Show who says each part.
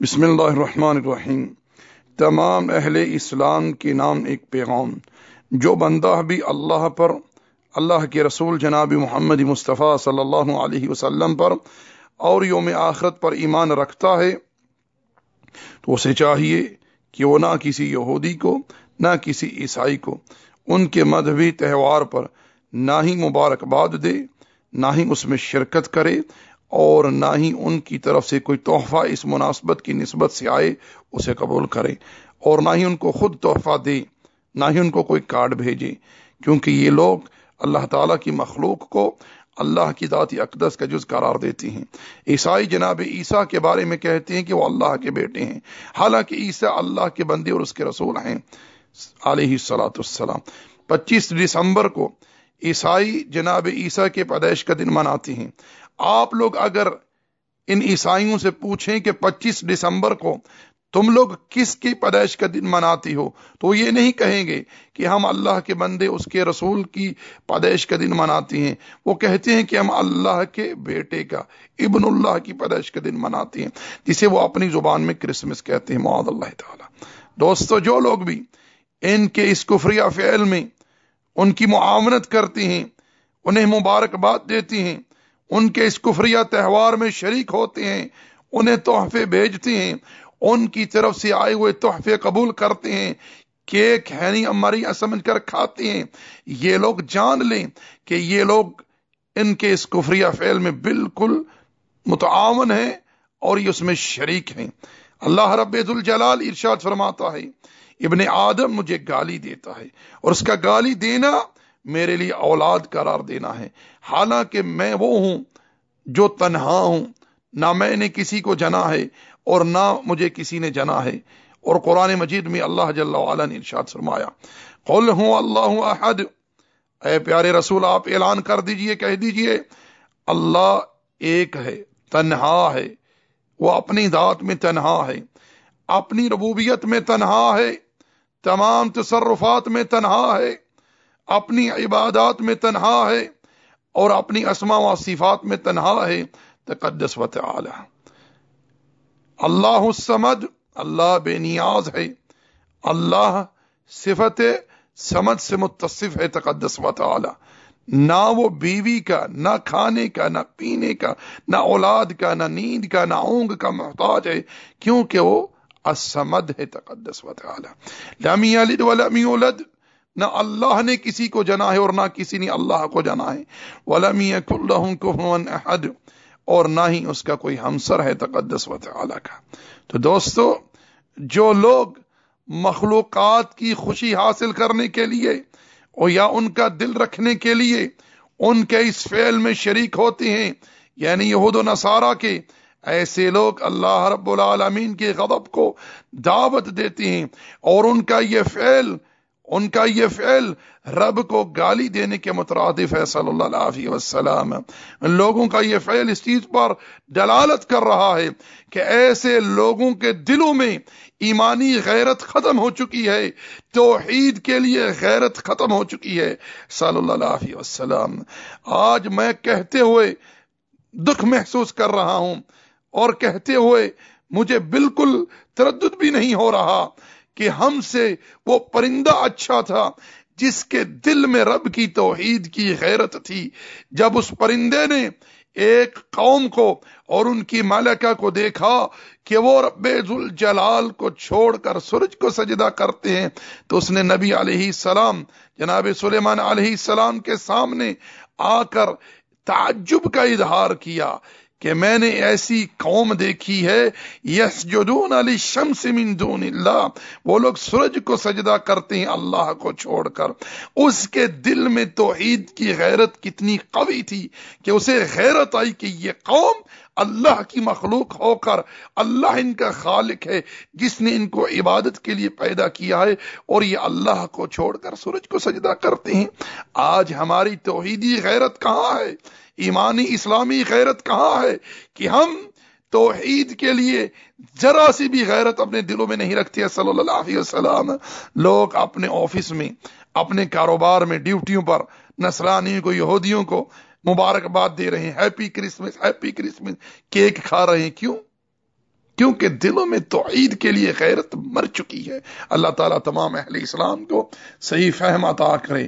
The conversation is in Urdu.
Speaker 1: بسم اللہ الرحمن الرحیم۔ تمام اہل اسلام کے نام ایک پیغام۔ جو بندہ بھی اللہ پر، اللہ کے رسول جناب محمد مصطفیٰ صلی اللہ علیہ وسلم پر اور یوم آخرت پر ایمان رکھتا ہے، تو اسے چاہیے کہ وہ نہ کسی یہودی کو، نہ کسی عیسائی کو ان کے مذہبی تہوار پر نہ ہی مبارکباد دے، نہ ہی اس میں شرکت کرے اور نہ ہی ان کی طرف سے کوئی تحفہ اس مناسبت کی نسبت سے آئے، اسے قبول کرے اور نہ ہی ان کو خود تحفہ دے، نہ ہی ان کو کوئی کارڈ بھیجے، کیونکہ یہ لوگ اللہ تعالیٰ کی مخلوق کو اللہ کی ذاتی اقدس کا جز قرار دیتی ہیں۔ عیسائی جناب عیسیٰ کے بارے میں کہتے ہیں کہ وہ اللہ کے بیٹے ہیں۔ حالانکہ عیسیٰ اللہ کے بندے اور اس کے رسول ہیں۔ علیہ سلاۃ السلام پچیس دسمبر کو عیسائی جناب عیسیٰ کے پیدائش کا دن مناتے ہیں۔ آپ لوگ اگر ان عیسائیوں سے پوچھیں کہ پچیس دسمبر کو تم لوگ کس کی پیدائش کا دن مناتی ہو، تو یہ نہیں کہیں گے کہ ہم اللہ کے بندے، اس کے رسول کی پیدائش کا دن مناتے ہیں۔ وہ کہتے ہیں کہ ہم اللہ کے بیٹے کا، ابن اللہ کی پیدائش کا دن مناتے ہیں، جسے وہ اپنی زبان میں کرسمس کہتے ہیں، معاذ اللہ تعالی۔ دوستو، جو لوگ بھی ان کے اس کفریہ فعل میں ان کی معاونت کرتی ہیں، انہیں مبارکباد دیتی ہیں ان کے اس کفریہ تہوار میں شریک ہوتے ہیں، انہیں تحفے بھیجتے ہیں، ان کی طرف سے آئے ہوئے تحفے قبول کرتے ہیں، کیک، ہینی، اماری سمجھ کر کھاتے ہیں۔ یہ لوگ جان لیں کہ یہ لوگ ان کے اس کفریہ فعل میں بالکل متعاون ہیں اور یہ اس میں شریک ہیں۔ اللہ رب الجلال ارشاد فرماتا ہے، ابن آدم مجھے گالی دیتا ہے اور اس کا گالی دینا میرے لیے اولاد قرار دینا ہے۔ حالانکہ میں وہ ہوں جو تنہا ہوں، نہ میں نے کسی کو جنا ہے اور نہ مجھے کسی نے جنا ہے۔ اور قرآن مجید میں اللہ جل وعلا نے ارشاد فرمایا، قل ہوں اللہ احد۔ اے پیارے رسول، آپ اعلان کر دیجیے، کہہ دیجیے، اللہ ایک ہے، تنہا ہے۔ وہ اپنی ذات میں تنہا ہے، اپنی ربوبیت میں تنہا ہے، تمام تصرفات میں تنہا ہے۔ اپنی عبادات میں تنہا ہے اور اپنی اسما و صفات میں تنہا ہے، تقدس و تعالی۔ اللہ السمد اللہ بے نیاز ہے۔ اللہ صفت سمد سے متصف ہے، تقدس و تعالی۔ نہ وہ بیوی کا، نہ کھانے کا، نہ پینے کا، نہ اولاد کا، نہ نیند کا، نہ اونگ کا محتاج ہے، کیونکہ وہ اسمد ہے، تقدس و تعالی۔ لم یلد ولم یولد نہ اللہ نے کسی کو جنا ہے اور نہ کسی نے اللہ کو جنا ہے۔ ولم احد اور نہ ہی اس کا کوئی ہمسر ہے تقدس و تعالی کا۔ تو دوستو، جو لوگ مخلوقات کی خوشی حاصل کرنے کے لیے اور یا ان کا دل رکھنے کے لیے ان کے اس فعل میں شریک ہوتے ہیں یعنی یہود و نصارہ کے، ایسے لوگ اللہ رب العالمین کے غضب کو دعوت دیتے ہیں اور ان کا یہ فعل ان کا یہ فعل رب کو گالی دینے کے مترادف ہے صلی اللہ علیہ وسلم۔ لوگوں کا یہ فعل اس چیز پر دلالت کر رہا ہے کہ ایسے لوگوں کے دلوں میں ایمانی غیرت ختم ہو چکی ہے، توحید کے لیے غیرت ختم ہو چکی ہے صلی اللہ علیہ وسلم۔ آج میں کہتے ہوئے دکھ محسوس کر رہا ہوں اور کہتے ہوئے مجھے بالکل تردد بھی نہیں ہو رہا۔ کہ ہم سے وہ پرندہ اچھا تھا جس کے دل میں رب کی توحید کی غیرت تھی۔ جب اس پرندے نے ایک قوم کو اور ان کی مالکہ کو دیکھا کہ وہ رب الجلال کو چھوڑ کر سورج کو سجدہ کرتے ہیں، تو اس نے نبی علیہ السلام، جناب سلیمان علیہ السلام کے سامنے آ کر تعجب کا اظہار کیا۔ کہ میں نے ایسی قوم دیکھی ہے، یسجدون علی شمس من دون اللہ۔ وہ لوگ سورج کو سجدہ کرتے ہیں اللہ کو چھوڑ کر۔ اس کے دل میں توحید کی غیرت کتنی قوی تھی کہ اسے غیرت آئی کہ یہ قوم اللہ کی مخلوق ہو کر اللہ ان کا خالق ہے، جس نے ان کو عبادت کے لیے پیدا کیا ہے، اور یہ اللہ کو چھوڑ کر سورج کو سجدہ کرتے ہیں۔ آج ہماری توحیدی غیرت کہاں ہے؟ ایمانی اسلامی غیرت کہاں ہے؟ کہ ہم توحید کے لیے ذرا سی بھی غیرت اپنے دلوں میں نہیں رکھتے صلی اللہ علیہ وسلم۔ لوگ اپنے آفس میں، اپنے کاروبار میں، ڈیوٹیوں پر نسرانی کو، یہودیوں کو مبارکباد دے رہے ہیں۔ Happy Christmas happy Christmas cake کھا رہے ہیں۔ کیوں؟ کیونکہ دلوں میں توحید کے لیے غیرت مر چکی ہے۔ اللہ تعالیٰ تمام اہل اسلام کو صحیح فہم عطا کرے